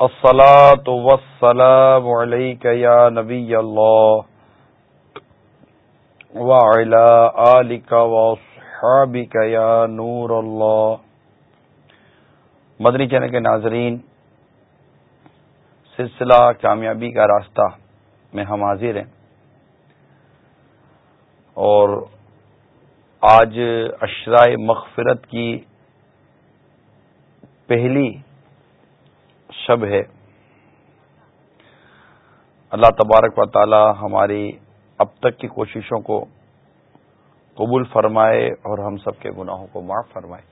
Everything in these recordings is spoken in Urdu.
الصلاة والسلام عليك يا نبي الله وعلى آلك وصحابك يا نور الله. مدنی چینل کے ناظرین، سلسلہ کامیابی کا راستہ میں ہم حاضر ہیں۔ اور آج اشرائے مغفرت کی پہلی شب ہے۔ اللہ تبارک و تعالی ہماری اب تک کی کوششوں کو قبول فرمائے اور ہم سب کے گناہوں کو معاف فرمائے۔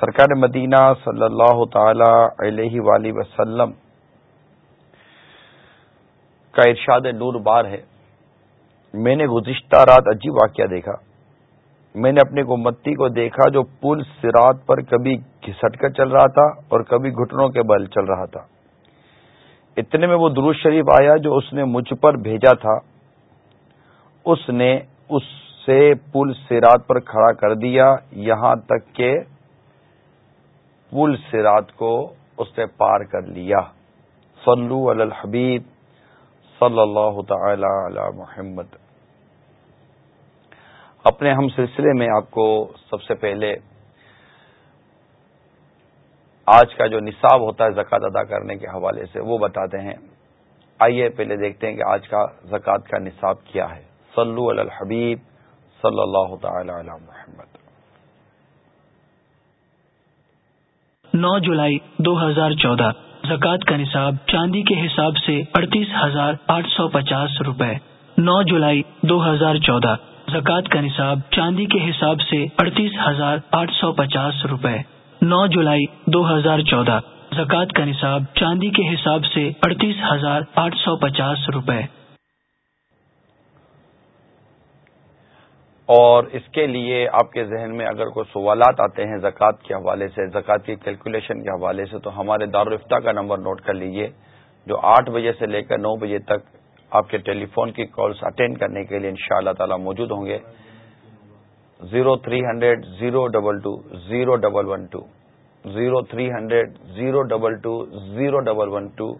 سرکار مدینہ صلی اللہ تعالی علیہ وآلہ وسلم کا ارشاد نور بار ہے۔ میں نے گزشتہ رات عجیب واقعہ دیکھا۔ میں نے اپنے گمتی کو دیکھا جو پل سرات پر کبھی گھسٹ کر چل رہا تھا اور کبھی گھٹنوں کے بل چل رہا تھا۔ اتنے میں وہ دروز شریف آیا جو اس نے مجھ پر بھیجا تھا۔ اس نے اس سے پل سرات پر کھڑا کر دیا۔ یہاں تک کہ پل سرات کو اس نے پار کر لیا۔ صلو علی الحبیب صلی اللہ تعالی علی محمد۔ اپنے ہم سلسلے میں آپ کو سب سے پہلے آج کا جو نصاب ہوتا ہے زکوٰۃ ادا کرنے کے حوالے سے وہ بتاتے ہیں۔ آئیے پہلے دیکھتے ہیں کہ آج کا زکوٰۃ کا نصاب کیا ہے۔ صلو علی الحبیب صلی اللہ تعالی علی محمد۔ نو جولائی دو ہزار چودہ۔ زکوٰۃ کا نصاب چاندی کے حساب سے اڑتیس ہزار آٹھ سو پچاس روپے۔ نو جولائی دو ہزار چودہ۔ زکوٰۃ کا نصاب چاندی کے حساب سے اڑتیس ہزار آٹھ سو پچاس روپے۔ نو جولائی دو ہزار چودہ۔ زکوٰۃ کا نصاب چاندی کے حساب سے اڑتیس ہزار آٹھ سو پچاس روپے۔ اور اس کے لیے آپ کے ذہن میں اگر کوئی سوالات آتے ہیں زکوٰۃ کے حوالے سے، زکوٰۃ کی کیلکولیشن کے حوالے سے، تو ہمارے دارالفتہ کا نمبر نوٹ کر لیجیے، جو آٹھ بجے سے لے کر نو بجے تک آپ کے ٹیلی فون کی کالس اٹینڈ کرنے کے لیے ان شاء اللہ تعالی موجود ہوں گے۔ Zero three hundred zero double two zero double one two. Zero three hundred zero double two zero double one two.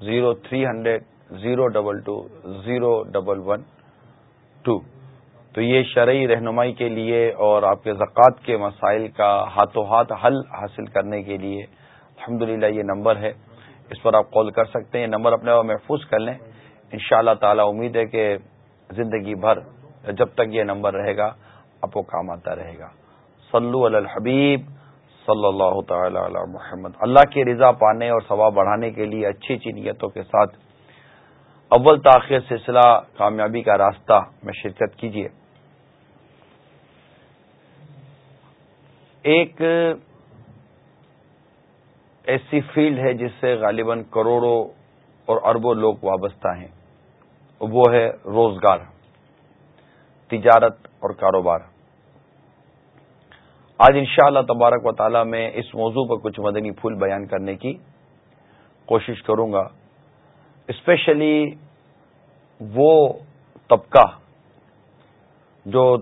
Zero three hundred zero double two zero double one two. تو یہ شرعی رہنمائی کے لیے اور آپ کے زکوٰۃ کے مسائل کا ہاتھوں ہاتھ حل حاصل کرنے کے لیے الحمد یہ نمبر ہے۔ اس پر آپ کال کر سکتے ہیں۔ یہ نمبر اپنے محفوظ کر لیں۔ ان شاء اللہ تعالی امید ہے کہ زندگی بھر جب تک یہ نمبر رہے گا، آپ کو کام آتا رہے گا۔ صلو علی الحبیب، صلی اللہ تعالی علی محمد۔ اللہ کی رضا پانے اور ثواب بڑھانے کے لیے اچھی اچھی نیتوں کے ساتھ اول تاخیر سلسلہ کامیابی کا راستہ میں شرکت کیجیے ایک ایسی فیلڈ ہے جس سے غالباً کروڑوں اور اربوں لوگ وابستہ ہیں۔ وہ ہے روزگار، تجارت اور کاروبار۔ آج انشاءاللہ تبارک و تعالی میں اس موضوع پر کچھ مدنی پھول بیان کرنے کی کوشش کروں گا۔ اسپیشلی وہ طبقہ جو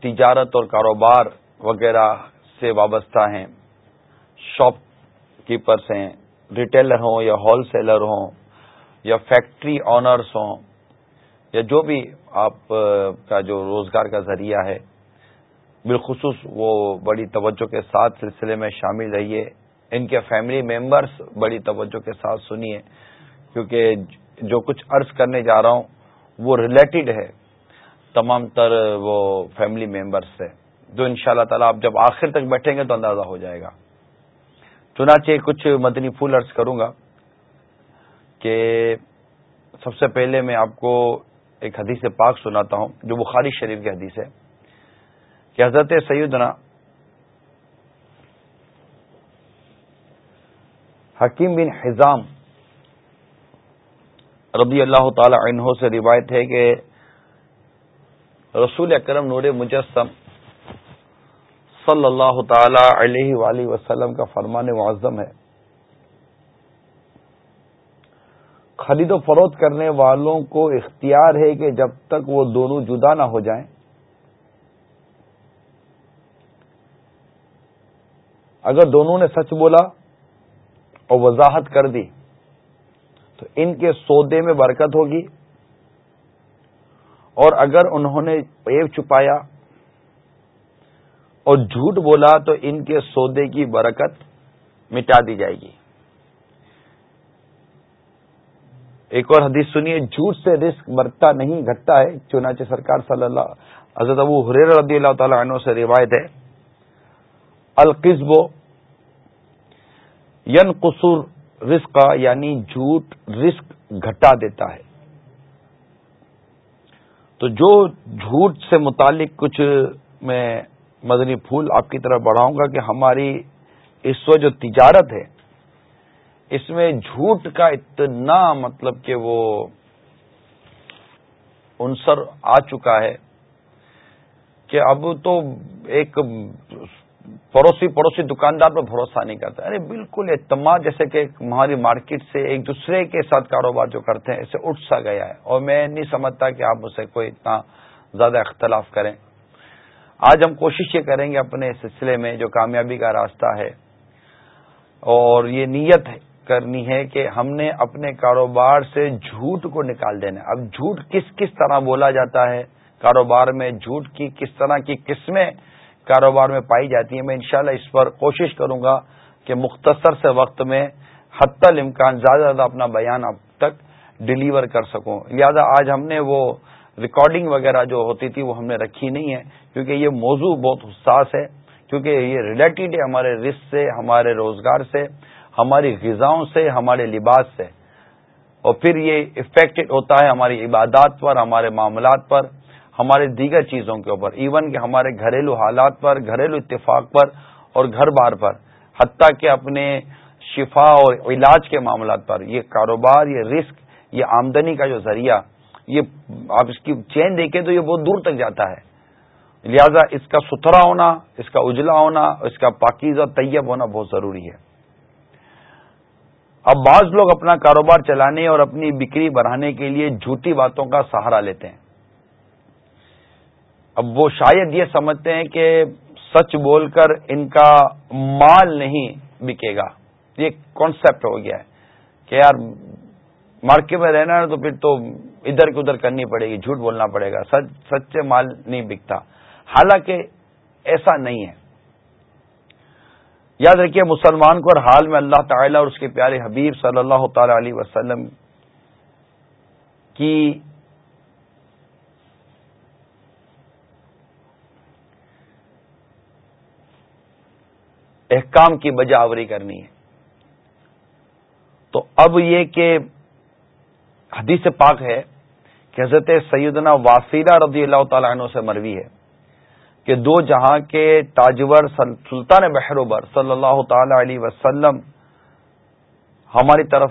تجارت اور کاروبار وغیرہ سے وابستہ ہیں، شاپ کیپرس ہیں، ریٹیلر ہوں یا ہول سیلر ہوں یا فیکٹری آنرس ہوں۔ یا جو بھی آپ کا جو روزگار کا ذریعہ ہے، بالخصوص وہ بڑی توجہ کے ساتھ سلسلے میں شامل رہیے۔ ان کے فیملی ممبرس بڑی توجہ کے ساتھ سنیے، کیونکہ جو کچھ عرض کرنے جا رہا ہوں وہ ریلیٹڈ ہے۔ تمام تر وہ فیملی ممبرس سے، جو ان شاء اللہ تعالیٰ آپ جب آخر تک بیٹھیں گے تو اندازہ ہو جائے گا۔ چنانچہ کچھ مدنی پھول عرض کروں گا کہ سب سے پہلے میں آپ کو ایک حدیث پاک سناتا ہوں، جو بخاری شریف کی حدیث ہے کہ حضرت سیدنا حکیم بن حزام رضی اللہ تعالی عنہ سے روایت ہے کہ رسول اکرم نور مجسم صلی اللہ تعالی علیہ وآلہ وسلم کا فرمان معظم ہے۔ خرید و فروخت کرنے والوں کو اختیار ہے کہ جب تک وہ دونوں جدا نہ ہو جائیں۔ اگر دونوں نے سچ بولا اور وضاحت کر دی، تو ان کے سودے میں برکت ہوگی۔ اور اگر انہوں نے ایب چھپایا اور جھوٹ بولا، تو ان کے سودے کی برکت مٹا دی جائے گی۔ ایک اور حدیث سنیے، جھوٹ سے رسک مرتا نہیں، گھٹتا ہے۔ چنانچہ سرکار صلی اللہ، حضرت ابو حریر رضی اللہ تعالی عنہ سے روایت ہے۔ القصب ین قصور رسک یعنی جھوٹ رسک گھٹا دیتا ہے۔ تو جو جھوٹ سے متعلق کچھ میں مدنی پھول آپ کی طرف بڑھاؤں گا کہ ہماری اس وقت جو تجارت ہے۔ اس میں جھوٹ کا اتنا مطلب کہ وہ عنصر آ چکا ہے کہ اب تو ایک پڑوسی پڑوسی دکاندار پر بھروسہ نہیں کرتا ارے بالکل اعتماد، جیسے کہ ہماری مارکیٹ سے ایک دوسرے کے ساتھ کاروبار جو کرتے ہیں، اسے اٹھ سا گیا ہے۔ اور میں نہیں سمجھتا کہ آپ اسے کوئی اتنا زیادہ اختلاف کریں۔ آج ہم کوشش یہ کریں گے اپنے سلسلے میں جو کامیابی کا راستہ ہے، اور یہ نیت ہے۔ کرنی ہے کہ ہم نے اپنے کاروبار سے جھوٹ کو نکال دینا اب جھوٹ کس کس طرح بولا جاتا ہے؟ کاروبار میں جھوٹ کی کس طرح کی قسمیں کاروبار میں پائی جاتی ہیں؟ میں انشاءاللہ اس پر کوشش کروں گا کہ مختصر سے وقت میں حت الامکان زیادہ زیادہ اپنا بیان اب تک ڈلیور کر سکوں۔ لہذا آج ہم نے وہ ریکارڈنگ وغیرہ جو ہوتی تھی وہ ہم نے رکھی نہیں ہے، کیونکہ یہ موضوع بہت حساس ہے، کیونکہ یہ ریلیٹڈ ہے ہمارے رسک سے، ہمارے روزگار سے۔ ہماری غذاؤں سے، ہمارے لباس سے۔ اور پھر یہ افیکٹڈ ہوتا ہے ہماری عبادات پر، ہمارے معاملات پر، ہمارے دیگر چیزوں کے اوپر۔ ایون کہ ہمارے گھریلو حالات پر، گھریلو اتفاق پر اور گھر بار پر۔ حتیٰ کہ اپنے شفا اور علاج کے معاملات پر۔ یہ کاروبار، یہ رسک یہ آمدنی کا جو ذریعہ، یہ آپ اس کی چین دیکھیں تو یہ بہت دور تک جاتا ہے۔ لہذا اس کا ستھرا ہونا، اس کا اجلا ہونا، اس کا پاکیزہ طیب ہونا بہت ضروری ہے۔ اب بعض لوگ اپنا کاروبار چلانے اور اپنی بکری بڑھانے کے لیے جھوٹی باتوں کا سہارا لیتے ہیں۔ اب وہ شاید یہ سمجھتے ہیں کہ سچ بول کر ان کا مال نہیں بکے گا۔ یہ کانسیپٹ ہو گیا ہے کہ یار مارکیٹ میں رہنا ہے تو پھر تو ادھر کی ادھر کرنی پڑے گی، جھوٹ بولنا پڑے گا۔ سچ سچے مال نہیں بکتا۔ حالانکہ ایسا نہیں ہے۔ یاد رکھیے، مسلمان کو ہر حال میں اللہ تعالی اور اس کے پیارے حبیب صلی اللہ تعالی علیہ وسلم کی احکام کی بجا آوری کرنی ہے۔ تو اب یہ کہ حدیث پاک ہے کہ حضرت سیدنا واسیلہ رضی اللہ تعالیٰ عنہ سے مروی ہے۔ کہ دو جہاں کے تاجور سلطان بحروبر صلی اللہ تعالی علیہ وسلم ہماری طرف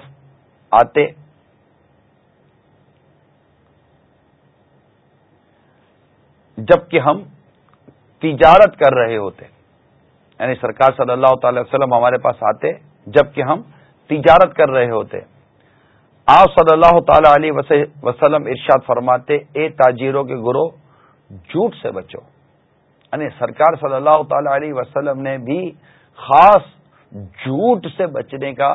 آتے۔ جبکہ ہم تجارت کر رہے ہوتے یعنی سرکار صلی اللہ تعالی وسلم ہمارے پاس آتے جبکہ ہم تجارت کر رہے ہوتے۔ آپ صلی اللہ تعالی علیہ وسلم ارشاد فرماتے، اے تاجروں کے گروہ، جھوٹ سے بچو۔ یعنی سرکار صلی اللہ تعالی علیہ وسلم نے بھی خاص جھوٹ سے بچنے کا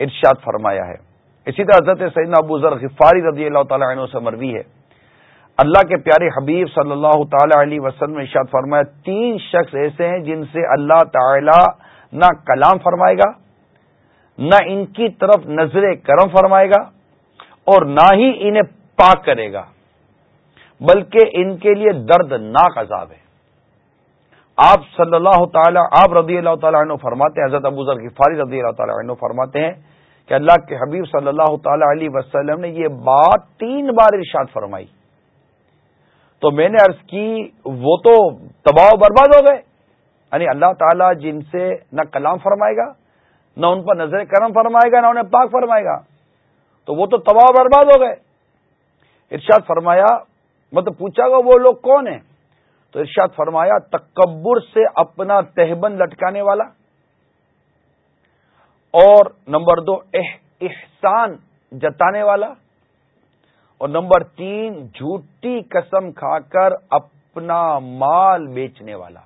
ارشاد فرمایا ہے۔ اسی طرح حضرت سیدنا ابو ذر غفاری رضی اللہ تعالی عنہ سے مروی ہے۔ اللہ کے پیارے حبیب صلی اللہ تعالی علیہ وسلم نے ارشاد فرمایا، تین شخص ایسے ہیں جن سے اللہ تعالی نہ کلام فرمائے گا، نہ ان کی طرف نظر کرم فرمائے گا اور نہ ہی انہیں پاک کرے گا، بلکہ ان کے لیے دردناک عذاب ہے۔ آپ صلی اللہ تعالیٰ آپ رضی اللہ تعالیٰ عنہ فرماتے ہیں، حضرت ابو ذر غفاری رضی اللہ تعالیٰ عنہ فرماتے ہیں کہ اللہ کے حبیب صلی اللہ تعالی علیہ وسلم نے یہ بات تین بار ارشاد فرمائی۔ تو میں نے عرض کی، وہ تو تباہ و برباد ہو گئے۔ یعنی اللہ تعالیٰ جن سے نہ کلام فرمائے گا، نہ ان پر نظر کرم فرمائے گا، نہ انہیں پاک فرمائے گا۔ تو وہ تو تباہ برباد ہو گئے۔ ارشاد فرمایا مطلب پوچھا گا وہ لوگ کون ہیں؟ تو ارشاد فرمایا، تکبر سے اپنا تہبند لٹکانے والا۔ اور نمبر دو احسان جتانے والا۔ اور نمبر تین، جھوٹی قسم کھا کر اپنا مال بیچنے والا۔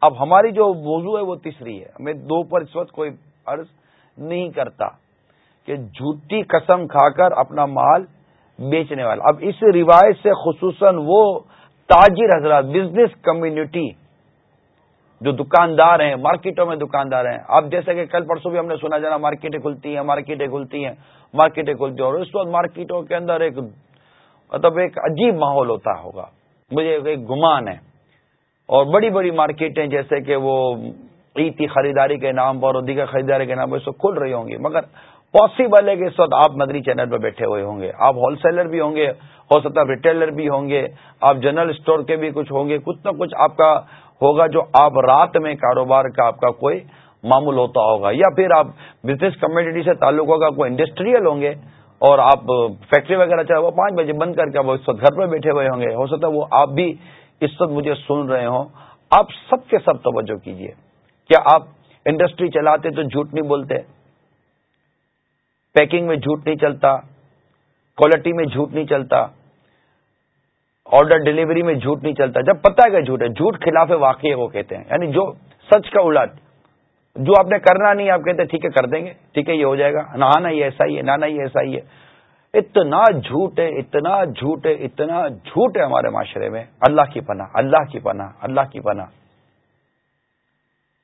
اب ہماری جو موضوع ہے وہ تیسری ہے۔ ہمیں دو پر اس وقت کوئی عرض نہیں کرتا کہ جھوٹی قسم کھا کر اپنا مال بیچنے والا۔ اب اس روایت سے خصوصاً وہ تاجر حضرات بزنس کمیونٹی جو دکاندار ہیں مارکیٹوں میں دکاندار ہیں۔ اب جیسے کہ کل پرسوں بھی ہم نے سنا جانا مارکیٹیں کھلتی ہیں مارکیٹیں کھلتی ہیں مارکیٹیں کھلتی ہیں۔ اور اس وقت مارکیٹوں کے اندر ایک مطلب ایک عجیب ماحول ہوتا ہوگا۔ مجھے ایک گمان ہے۔ اور بڑی بڑی مارکیٹیں جیسے کہ وہ عیدی خریداری کے نام پر اور دیگر خریداری کے نام پر اس کھل رہی ہوں گی۔ مگر پاسبل ہے کہ اس وقت آپ مدری چینل پہ بیٹھے ہوئے ہوں گے۔ آپ ہول سیلر بھی ہوں گے، ہو سکتا ہے ریٹیلر بھی ہوں گے، آپ جنرل اسٹور کے بھی کچھ ہوں گے، کچھ نہ کچھ آپ کا ہوگا جو آپ رات میں کاروبار کا آپ کا کوئی معمول ہوتا ہوگا۔ یا پھر آپ بزنس کمیونٹی سے تعلق ہوگا، کوئی انڈسٹریل ہوں گے اور آپ فیکٹری وغیرہ چاہے وہ پانچ بجے بند کر کے وہ اس وقت گھر پہ بیٹھے ہوئے ہوں گے۔ ہو سکتا ہے وہ آپ بھی اس وقت مجھے سن رہے ہوں۔ آپ سب کے سب توجہ کیجیے کیا آپ انڈسٹری چلاتے تو جھوٹ نہیں بولتے؟ پیکنگ میں جھوٹ نہیں چلتا، کوالٹی میں جھوٹ نہیں چلتا، آرڈر ڈلیوری میں جھوٹ نہیں چلتا۔ جب پتہ ہے کہ جھوٹ ہے، جھوٹ خلاف واقعی وہ کہتے ہیں یعنی جو سچ کا الٹ جو آپ نے کرنا نہیں، آپ کہتے ٹھیک ہے، کر دیں گے، ٹھیک ہے، یہ ہو جائے گا۔ نہ آنا یہ ایسا ہی ہے نہ، یہ ایسا ہی ہے۔ اتنا جھوٹ ہے، اتنا جھوٹ ہے، اتنا جھوٹ ہے ہمارے معاشرے میں۔ اللہ کی پناہ، اللہ کی پناہ، اللہ کی پناہ۔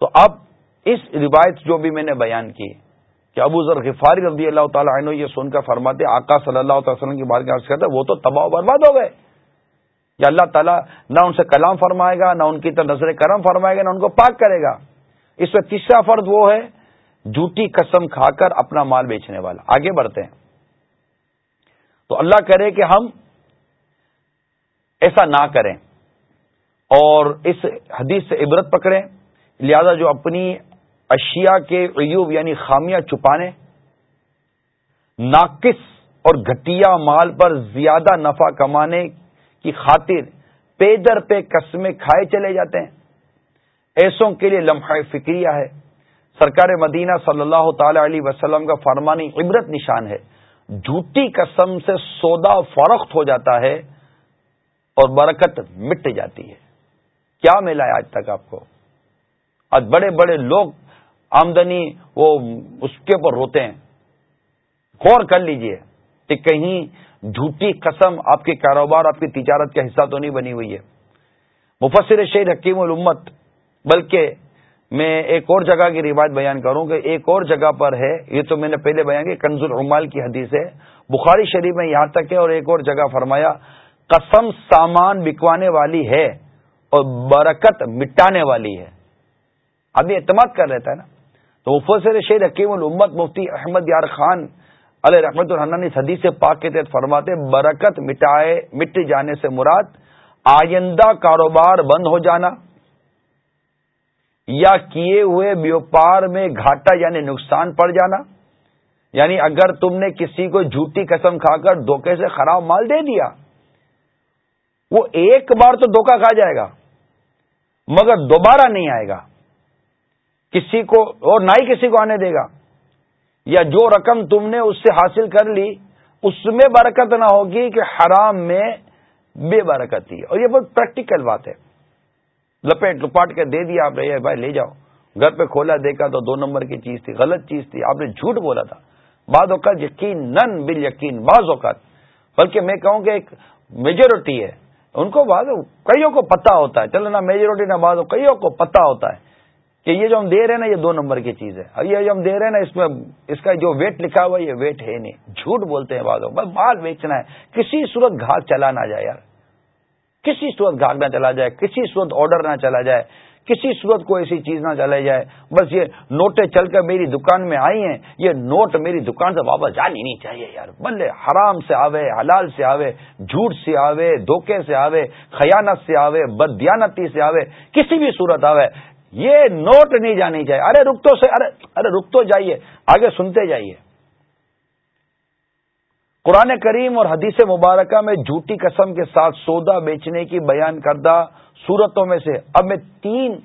تو اب اس روایت جو بھی میں نے بیان کی کہ ابو ذر غفاری رضی اللہ تعالیٰ عنہ یہ سن کر فرماتے آقا صلی اللہ تعالی وسلم کی بات عرض کرتے وہ تو تباہ و برباد ہو گئے۔ یا اللہ تعالیٰ نہ ان سے کلام فرمائے گا، نہ ان کی طرف نظر کرم فرمائے گا، نہ ان کو پاک کرے گا۔ اس میں تیسرا فرد وہ ہے، جھوٹی قسم کھا کر اپنا مال بیچنے والا۔ آگے بڑھتے ہیں۔ تو اللہ کرے کہ ہم ایسا نہ کریں اور اس حدیث سے عبرت پکڑیں۔ لہذا جو اپنی اشیاء کے عیوب یعنی خامیاں چھپانے، ناقص اور گھٹیا مال پر زیادہ نفع کمانے کی خاطر پے در پہ قسمیں کھائے چلے جاتے ہیں۔ ایسوں کے لیے لمحہ فکریہ ہے۔ سرکار مدینہ صلی اللہ تعالی علیہ وسلم کا فرمانی عبرت نشان ہے۔ جھوٹی قسم سے سودا فروخت ہو جاتا ہے اور برکت مٹ جاتی ہے۔ کیا ملا ہے آج تک آپ کو؟ آج بڑے بڑے لوگ آمدنی وہ اس کے اوپر روتے ہیں۔ غور کر لیجیے کہ کہیں جھوٹی قسم آپ کے کاروبار، آپ کی تجارت کا حصہ تو نہیں بنی ہوئی ہے۔ مفسر شہید حکیم الامت، بلکہ میں ایک اور جگہ کی روایت بیان کروں کہ ایک اور جگہ پر ہے۔ یہ تو میں نے پہلے بیان کی، کنز العمال کی حدیث ہے۔ بخاری شریف میں یہاں تک ہے اور ایک اور جگہ فرمایا، قسم سامان بکوانے والی ہے اور برکت مٹانے والی ہے۔ ابھی اعتماد کر رہتا ہے نا۔ تو مفسر شہید حکیم الامت مفتی احمد یار خان علیہ رحمت الحنانی صدی سے پاک کے تحت فرماتے برکت مٹائے، مٹ جانے سے مراد، آئندہ کاروبار بند ہو جانا یا کیے ہوئے بیوپار میں گھاٹا یعنی نقصان پڑ جانا یعنی اگر تم نے کسی کو جھوٹی قسم کھا کر دھوکے سے خراب مال دے دیا، وہ ایک بار تو دھوکہ کھا جائے گا، مگر دوبارہ نہیں آئے گا۔ کسی کو اور نہ ہی کسی کو آنے دے گا۔ یا جو رقم تم نے اس سے حاصل کر لی، اس میں برکت نہ ہوگی کہ حرام میں بے برکت تھی اور یہ بہت پریکٹیکل بات ہے۔ لپیٹ لپاٹ کے دے دیا آپ نے بھائی لے جاؤ۔ گھر پہ کھولا دیکھا تو دو نمبر کی چیز تھی، غلط چیز تھی۔ آپ نے جھوٹ بولا تھا۔ بعض اوقات یقین نن بل یقین بعض اوقات۔ بلکہ میں کہوں کہ ایک میجورٹی ہے۔ ان کو بعض کئیوں کو پتا ہوتا ہے۔ چلو نہ میجورٹی نہ بعض، کئیوں کو پتا ہوتا ہے۔ کہ یہ جو ہم دے رہے ہیں نا، یہ دو نمبر کی چیز ہے۔ اور یہ جو ہم دے رہے ہیں نا، اس میں، اس کا جو ویٹ لکھا ہوا ہے، یہ ویٹ ہے نہیں۔ جھوٹ بولتے ہیں بعضوں بس مال بیچنا ہے۔ کسی صورت گھاٹ چلا نہ جائے یار۔ کسی صورت گھاٹ نہ چلا جائے۔ کسی صورت آرڈر نہ چلا جائے۔ کسی صورت کو ایسی چیز نہ چلائی جائے۔ بس یہ نوٹیں چل کر میری دکان میں آئی ہیں۔ یہ نوٹ میری دکان سے واپس جانی نہیں چاہیے یار۔ بلے حرام سے آوے، حلال سے آوے، جھوٹ سے آوے، دھوکے سے آوے، خیانت سے آوے بدیانتی سے آوے، کسی بھی صورت آوے۔ یہ نوٹ نہیں جانی چاہیے۔ ارے رک تو سے ارے ارے رک تو جائیے، آگے سنتے جائیے۔ قرآن کریم اور حدیث مبارکہ میں جھوٹی قسم کے ساتھ سودا بیچنے کی بیان کردہ صورتوں میں سے اب میں تین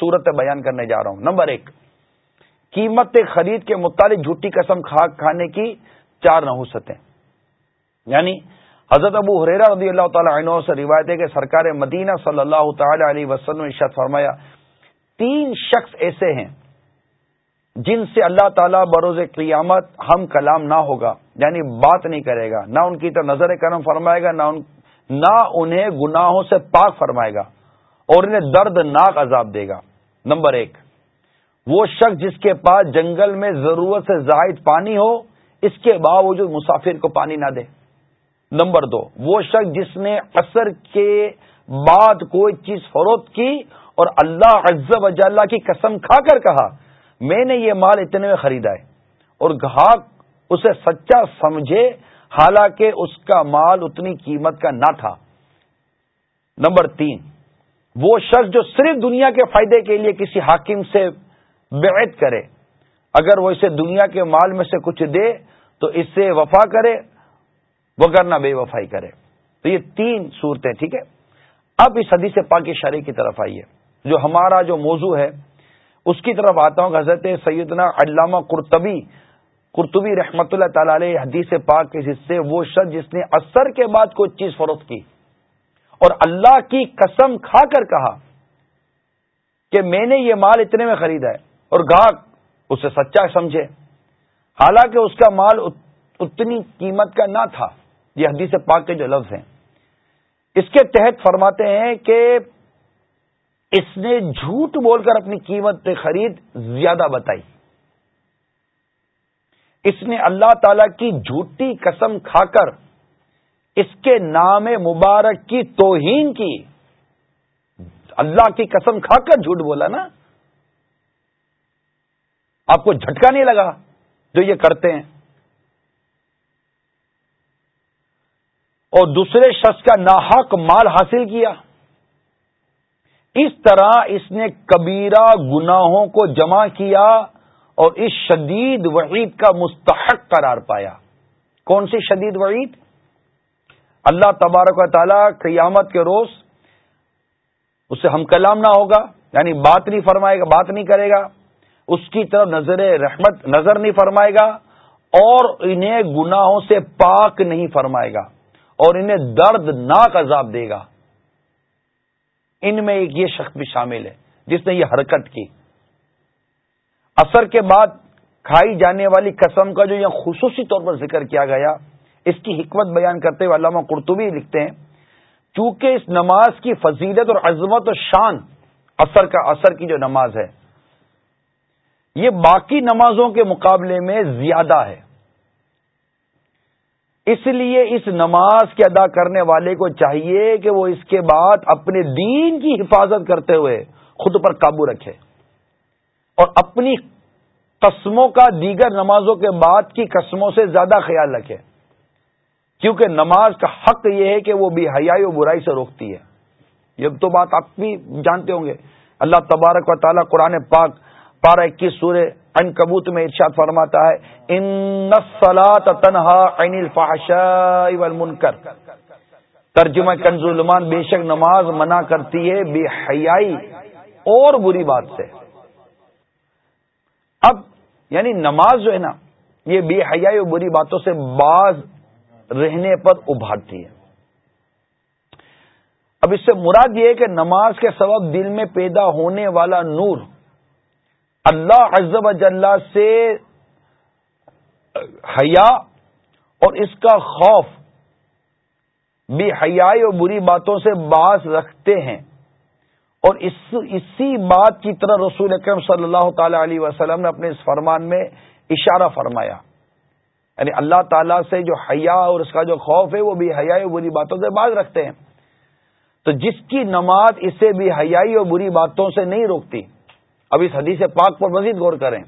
صورتیں بیان کرنے جا رہا ہوں۔ نمبر ایک، قیمت خرید کے متعلق جھوٹی قسم کھا کھانے کی چار نحوستیں۔ یعنی حضرت ابو حریرا رضی اللہ تعالی عنہ سے روایت ہے کہ سرکار مدینہ صلی اللہ تعالی علیہ وسلم ارشاد فرمایا تین شخص ایسے ہیں جن سے اللہ تعالیٰ بروز قیامت ہم کلام نہ ہوگا یعنی بات نہیں کرے گا، نہ ان کی تو نظر کرم فرمائے گا، نہ ان نہ انہیں گناہوں سے پاک فرمائے گا اور انہیں دردناک عذاب دے گا۔ نمبر ایک، وہ شخص جس کے پاس جنگل میں ضرورت سے زائد پانی ہو، اس کے باوجود مسافر کو پانی نہ دے۔ نمبر دو، وہ شخص جس نے اثر کے بعد کوئی چیز فروخت کی اور اللہ عز و جل کی قسم کھا کر کہا، میں نے یہ مال اتنے میں خریدا ہے۔ اور گاہک اسے سچا سمجھے، حالانکہ اس کا مال اتنی قیمت کا نہ تھا۔ نمبر تین، وہ شخص جو صرف دنیا کے فائدے کے لیے کسی حاکم سے بیعت کرے، اگر وہ اسے دنیا کے مال میں سے کچھ دے تو اس سے وفا کرے وہ کرنا بے وفائی کرے۔ تو یہ تین صورتیں، ٹھیک ہے؟ اب اس حدیث پاک شرح کی طرف آئیے۔ جو ہمارا جو موضوع ہے، اس کی طرف آتا ہوں۔ حضرت سیدنا علامہ قرطبی قرطبی رحمت اللہ تعالی علیہ حدیث پاک کے حصے، وہ شخص جس نے اثر کے بعد کوئی چیز فروخت کی اور اللہ کی قسم کھا کر کہا کہ میں نے یہ مال اتنے میں خریدا ہے اور گاہک اسے سچا سمجھے۔ حالانکہ اس کا مال اتنی قیمت کا نہ تھا۔ یہ حدیث پاک کے جو لفظ ہیں۔ اس کے تحت فرماتے ہیں کہ اس نے جھوٹ بول کر اپنی قیمت خرید زیادہ بتائی۔ اس نے اللہ تعالی کی جھوٹی قسم کھا کر اس کے نام مبارک کی توہین کی۔ اللہ کی قسم کھا کر جھوٹ بولا نا۔ آپ کو جھٹکا نہیں لگا جو یہ کرتے ہیں۔ اور دوسرے شخص کا ناحق مال حاصل کیا۔ اس طرح اس نے کبیرہ گناہوں کو جمع کیا اور اس شدید وعید کا مستحق قرار پایا۔ کون سی شدید وعید؟ اللہ تبارک و تعالی قیامت کے روز اسے ہم کلام نہ ہوگا یعنی بات نہیں فرمائے گا، بات نہیں کرے گا۔ اس کی طرف نظر رحمت، نظر نہیں فرمائے گا اور انہیں گناہوں سے پاک نہیں فرمائے گا اور انہیں دردناک عذاب دے گا۔ ان میں ایک یہ شخص بھی شامل ہے جس نے یہ حرکت کی۔ اثر کے بعد کھائی جانے والی قسم کا جو یہاں خصوصی طور پر ذکر کیا گیا، اس کی حکمت بیان کرتے ہوئے علامہ قرطبی لکھتے ہیں، چونکہ اس نماز کی فضیلت اور عظمت و شان اثر کا اثر کی جو نماز ہے، یہ باقی نمازوں کے مقابلے میں زیادہ ہے۔ اس لیے اس نماز کے ادا کرنے والے کو چاہیے کہ وہ اس کے بعد اپنے دین کی حفاظت کرتے ہوئے خود پر قابو رکھے اور اپنی قسموں کا دیگر نمازوں کے بعد کی قسموں سے زیادہ خیال رکھے۔ کیونکہ نماز کا حق یہ ہے کہ وہ بھی حیائی و برائی سے روکتی ہے۔ یہ تو بات آپ بھی جانتے ہوں گے۔ اللہ تبارک و تعالیٰ قرآن پاک، پارہ اکیس سورہ ان کبوت میں ارشاد فرماتا ہے، ان تنہا والمنکر. ترجمہ کنز المان بے شک نماز منع کرتی ہے بے حیائی اور بری بات سے۔ اب یعنی نماز جو ہے نا، یہ بے حیائی اور بری باتوں سے باز رہنے پر ابھارتی ہے۔ اب اس سے مراد یہ ہے کہ نماز کے سبب دل میں پیدا ہونے والا نور اللہ عز و جل سے حیا اور اس کا خوف بھی حیائی اور بری باتوں سے باز رکھتے ہیں اور اس اسی بات کی طرح رسول اکرم صلی اللہ تعالی علیہ وسلم نے اپنے اس فرمان میں اشارہ فرمایا۔ یعنی اللہ تعالیٰ سے جو حیا اور اس کا جو خوف ہے وہ بھی حیائی اور بری باتوں سے باز رکھتے ہیں۔ تو جس کی نماز اسے بھی حیائی اور بری باتوں سے نہیں روکتی اب اس حدیث پاک پر مزید غور کریں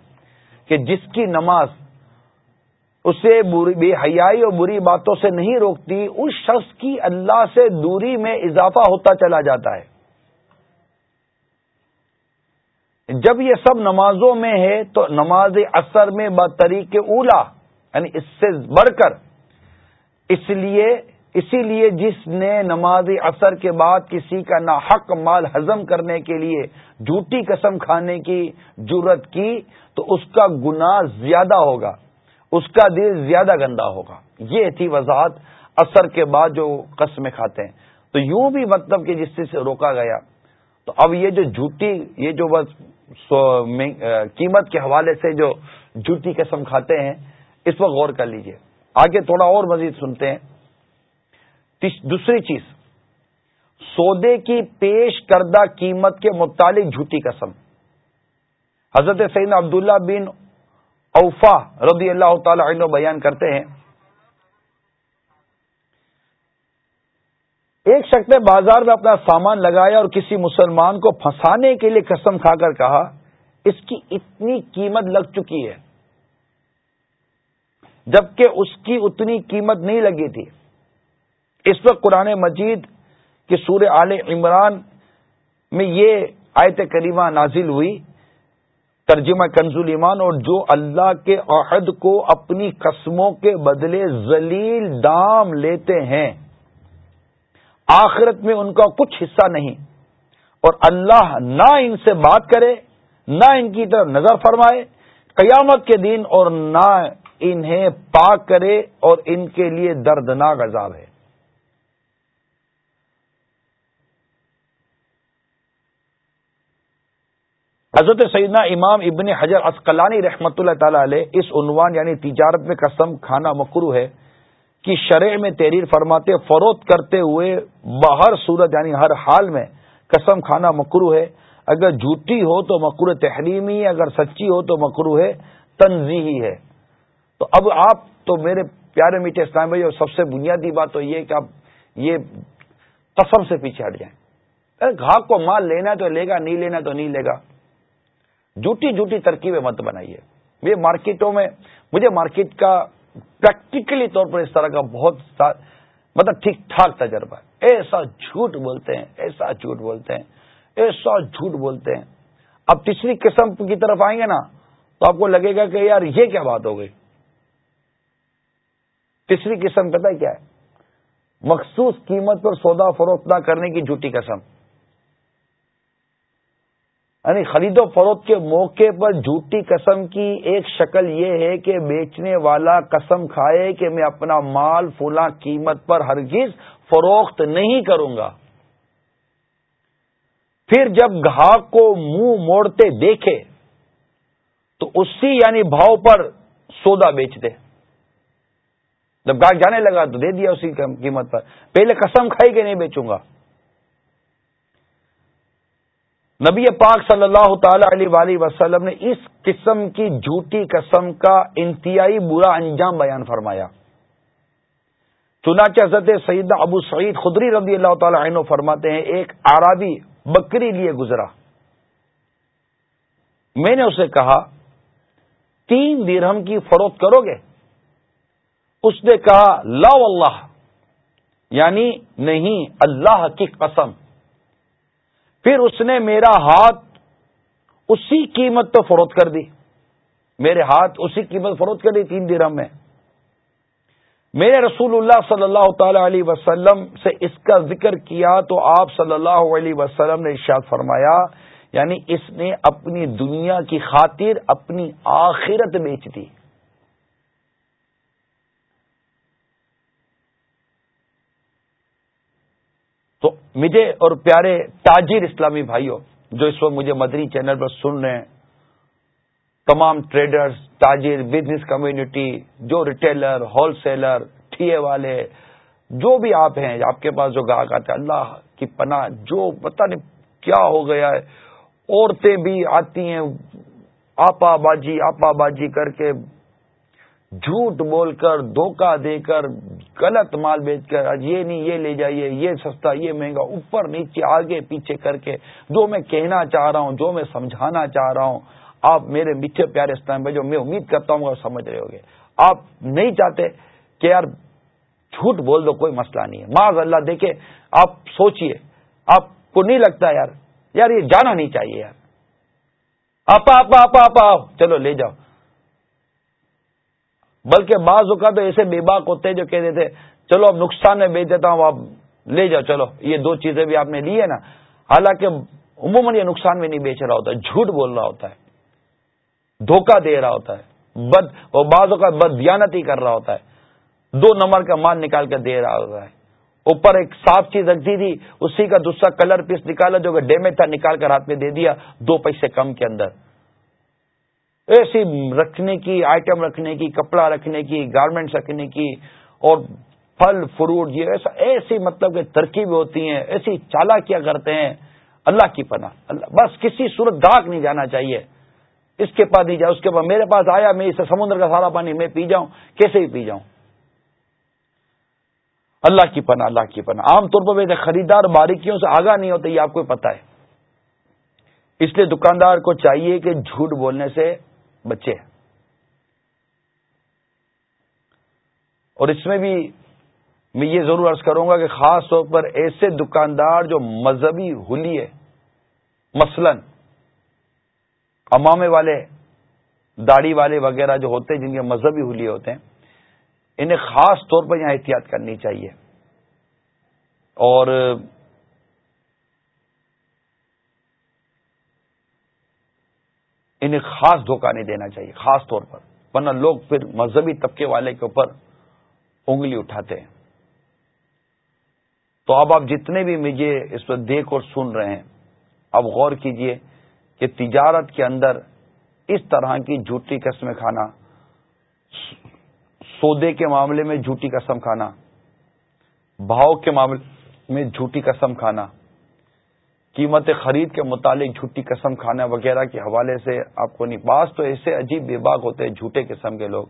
کہ جس کی نماز اسے بے حیائی اور بری باتوں سے نہیں روکتی، اس شخص کی اللہ سے دوری میں اضافہ ہوتا چلا جاتا ہے۔ جب یہ سب نمازوں میں ہے تو نماز اثر میں بطریق اولا یعنی اس سے بڑھ کر، اس لیے اسی لیے جس نے نماز اثر کے بعد کسی کا نا حق مال ہزم کرنے کے لیے جھوٹی قسم کھانے کی جرت کی، تو اس کا گناہ زیادہ ہوگا، اس کا دل زیادہ گندا ہوگا۔ یہ تھی وضاحت اثر کے بعد جو قسمیں کھاتے ہیں۔ تو یوں بھی مطلب کہ جس سے روکا گیا، تو اب یہ جو جھوٹی، یہ جو بس قیمت کے حوالے سے جو جھوٹی قسم کھاتے ہیں، اس پر غور کر لیجیے۔ آگے تھوڑا اور مزید سنتے ہیں۔ دوسری چیز، سودے کی پیش کردہ قیمت کے متعلق جھوٹی قسم۔ حضرت سعید عبداللہ بن اوفا رضی اللہ تعالی عنہ بیان کرتے ہیں۔ ایک شخص نے بازار میں اپنا سامان لگایا اور کسی مسلمان کو پھنسانے کے لیے قسم کھا کر کہا، اس کی اتنی قیمت لگ چکی ہے، جبکہ اس کی اتنی قیمت نہیں لگی تھی۔ اس وقت قرآن مجید کے سور عال عمران میں یہ آیت کریمہ نازل ہوئی، ترجمہ کنزول ایمان، اور جو اللہ کے عہد کو اپنی قسموں کے بدلے ذلیل دام لیتے ہیں۔ آخرت میں ان کا کچھ حصہ نہیں، اور اللہ نہ ان سے بات کرے، نہ ان کی طرف نظر فرمائے۔ قیامت کے دن اور نہ انہیں پاک کرے، اور ان کے لیے دردناک عذاب ہے۔ حضرت سیدنا امام ابن حجر اسقلانی رحمت اللہ تعالی علیہ اس عنوان یعنی تجارت میں قسم کھانا مکرو ہے کی شرع میں تحریر فرماتے فروخت کرتے ہوئے باہر صورت یعنی ہر حال میں قسم کھانا مکرو ہے۔ اگر جھوٹی ہو تو مکرو تحریمی، اگر سچی ہو تو مکرو ہے تنظیحی ہے۔ تو اب آپ تو میرے پیارے میٹھے اسلام بھائی اور سب سے بنیادی بات تو یہ کہ آپ یہ قسم سے پیچھے ہٹ جائیں۔ گاہک کو مال لینا تو لے گا، نہیں لینا تو نہیں لے گا۔ جھوٹی جھوٹی ترکیبیں مت بنائیے۔ یہ مارکیٹوں میں، مجھے مارکیٹ کا پریکٹیکلی طور پر اس طرح کا بہت مطلب ٹھیک ٹھاک تجربہ ہے۔ ایسا جھوٹ بولتے ہیں، ایسا جھوٹ بولتے ہیں، ایسا جھوٹ بولتے ہیں۔ اب تیسری قسم کی طرف آئیں گے نا، تو آپ کو لگے گا کہ یار یہ کیا بات ہو گئی۔ تیسری قسم پتہ کیا ہے؟ مخصوص قیمت پر سودا فروخت نہ کرنے کی جھوٹی قسم۔ یعنی خرید و فروخت کے موقع پر جھوٹی قسم کی ایک شکل یہ ہے کہ بیچنے والا قسم کھائے کہ میں اپنا مال فلاں قیمت پر ہرگز فروخت نہیں کروں گا۔ پھر جب گاہک کو منہ موڑتے دیکھے، تو اسی یعنی بھاؤ پر سودا بیچ دے جب گاہک جانے لگا تو دے دیا اسی قیمت پر۔ پہلے قسم کھائی کہ نہیں بیچوں گا؟ نبی پاک صلی اللہ تعالی علیہ وآلہ وسلم نے اس قسم کی جھوٹی قسم کا انتہائی برا انجام بیان فرمایا۔ چنانچہ حضرت سعید ابو سعید خدری رضی اللہ تعالی عنہ فرماتے ہیں، ایک آرابی بکری لیے گزرا۔ میں نے اسے کہا، تین درہم کی فروخت کرو گے؟ اس نے کہا، لا اللہ یعنی نہیں، اللہ کی قسم۔ پھر اس نے میرا ہاتھ اسی قیمت پہ فروخت کر دی۔ میرے ہاتھ اسی قیمت فروخت کر دی، تین درم میں۔ میرے رسول اللہ صلی اللہ تعالی علیہ وسلم سے اس کا ذکر کیا تو آپ صلی اللہ علیہ وسلم نے ارشاد فرمایا یعنی اس نے اپنی دنیا کی خاطر اپنی آخرت بیچ دی تو مجھے اور پیارے تاجر اسلامی بھائیوں، جو اس وقت مجھے مدری چینل پر سن رہے ہیں، تمام ٹریڈرز تاجر بزنس کمیونٹی جو ریٹیلر ہول سیلر ٹھیے والے، جو بھی آپ ہیں، آپ کے پاس جو گاہک آتے ہیں، اللہ کی پناہ، جو پتہ نہیں کیا ہو گیا ہے، عورتیں بھی آتی ہیں، آپا باجی آپا باجی کر کے جھوٹ بول کر، دھوکہ دے کر، غلط مال بیچ کر، آج یہ نہیں، یہ لے جائیے، یہ سستا، یہ مہنگا، اوپر نیچے، آگے پیچھے کر کے جو میں کہنا چاہ رہا ہوں، جو میں سمجھانا چاہ رہا ہوں، آپ میرے میٹھے پیارے اسلام بھائی جو میں امید کرتا ہوں سمجھ رہے ہوگے آپ نہیں چاہتے کہ یار جھوٹ بول دو، کوئی مسئلہ نہیں ہے۔ معذ اللہ دیکھے آپ سوچئے، آپ کو نہیں لگتا یار یار یہ جانا نہیں چاہیے یار۔ آپ آپ آپ آپ چلو لے جاؤ۔ بلکہ بعض اوقات تو ایسے بے باک ہوتے ہیں جو کہتے تھے چلو اب نقصان میں بیچ دیتا ہوں آپ لے جاؤ، چلو، یہ دو چیزیں بھی آپ نے لی ہے نا۔ حالانکہ عموماً یہ نقصان میں نہیں بیچ رہا ہوتا، جھوٹ بول رہا ہوتا ہے، دھوکہ دے رہا ہوتا ہے، بد، اور بعض اوقات بد دیانتی کر رہا ہوتا ہے۔ دو نمبر کا مال نکال کر دے رہا ہوتا ہے۔ اوپر ایک صاف چیز رکھتی تھی، اسی کا دوسرا کلر پیس نکالا جو کہ ڈیمیج تھا، نکال کر ہاتھ میں دے دیا، دو پیسے کم کے اندر۔ ایسی رکھنے کی آئٹم رکھنے کی، کپڑا رکھنے کی گارمنٹس رکھنے کی اور پھل فروٹ یہ ایسا، ایسی مطلب کہ ترکیب ہوتی ہیں، ایسی چالا کیا کرتے ہیں۔ اللہ کی پناہ، اللہ، بس کسی صورت گاہک نہیں جانا چاہیے۔ اس کے پاس نہیں جائے اس کے بعد میرے پاس آیا، میں اسے سمندر کا سارا پانی میں پی جاؤں، کیسے ہی پی جاؤں؟ اللہ کی پناہ، اللہ کی پناہ۔ عام طور پر خریدار باریکیوں سے آگاہ نہیں ہوتے، یہ آپ کو پتا ہے۔ اس لیے دکاندار کو چاہیے کہ جھوٹ بولنے سے بچے اور اس میں بھی میں یہ ضرور عرض کروں گا کہ خاص طور پر ایسے دکاندار جو مذہبی ہولی ہے مثلا امامے والے، داڑھی والے وغیرہ جو ہوتے ہیں، جن کے مذہبی ہولی ہوتے ہیں، انہیں خاص طور پر یہاں احتیاط کرنی چاہیے۔ اور انہیں خاص دھوکہ نہیں دینا چاہیے، خاص طور پر۔ ورنہ لوگ پھر مذہبی طبقے والے کے اوپر انگلی اٹھاتے ہیں۔ تو اب آپ جتنے بھی مجھے اس پر دیکھ اور سن رہے ہیں، اب غور کیجیے کہ تجارت کے اندر اس طرح کی جھوٹی قسم کھانا، سودے کے معاملے میں جھوٹی قسم کھانا، بھاؤ کے معاملے میں جھوٹی قسم کھانا قیمت خرید کے متعلق جھوٹی قسم کھانا وغیرہ کے حوالے سے آپ کو نہیں، بعض تو ایسے عجیب بے باغ ہوتے ہیں جھوٹے قسم کے لوگ۔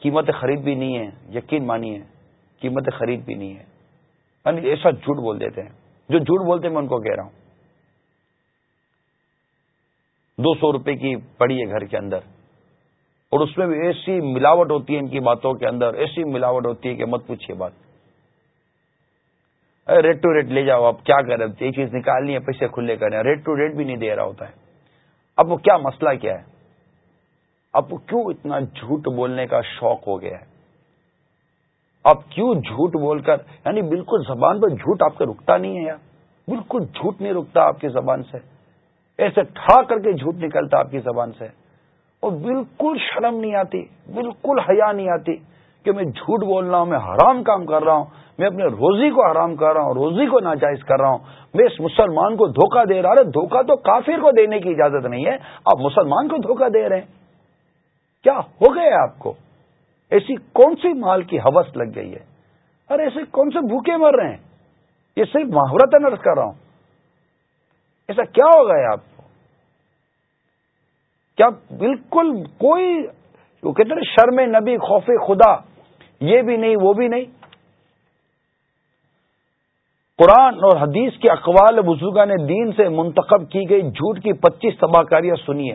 قیمت خرید بھی نہیں ہے، یقین مانی ہے، قیمت خرید بھی نہیں ہے۔ یعنی ایسا جھوٹ بول دیتے ہیں۔ جو جھوٹ بولتے ہیں میں ان کو کہہ رہا ہوں۔ دو سو روپے کی پڑی ہے گھر کے اندر۔ اور اس میں بھی ایسی ملاوٹ ہوتی ہے ان کی باتوں کے اندر، ایسی ملاوٹ ہوتی ہے کہ مت پوچھیے بات۔ ریٹ ٹو ریٹ لے جاؤ آپ، کیا کریں ایک چیز نکالنی ہے، پیسے کھلے کریں ریٹ ٹو ریٹ بھی نہیں دے رہا ہوتا ہے۔ اب وہ کیا مسئلہ کیا ہے؟ اب کیوں اتنا جھوٹ بولنے کا شوق ہو گیا ہے؟ اب کیوں جھوٹ بول کر یعنی بالکل زبان پر جھوٹ آپ کا رکتا نہیں ہے یار۔ بالکل جھوٹ نہیں رکتا آپ کی زبان سے۔ ایسے ٹھا کر کے جھوٹ نکلتا آپ کی زبان سے۔ اور بالکل شرم نہیں آتی، بالکل حیا نہیں آتی کہ میں جھوٹ بول رہا ہوں، میں حرام کام کر رہا ہوں۔ میں اپنے روزی کو حرام کر رہا ہوں، روزی کو ناجائز کر رہا ہوں، میں اس مسلمان کو دھوکہ دے رہا ہوں دھوکہ تو کافر کو دینے کی اجازت نہیں ہے، آپ مسلمان کو دھوکہ دے رہے ہیں۔ کیا ہو گیا آپ کو؟ ایسی کون سی مال کی حوث لگ گئی ہے؟ اور ایسے کون سے بھوکے مر رہے ہیں؟ یہ صرف محرت نرس کر رہا ہوں۔ ایسا کیا ہو گیا آپ کو؟ کیا بالکل کوئی، وہ کہتے ہیں شرم نبی، خوف خدا، یہ بھی نہیں، وہ بھی نہیں۔ قرآن اور حدیث کے اقوال بزرگان دین سے منتخب کی گئی جھوٹ کی پچیس تباہ کاریاں سنیے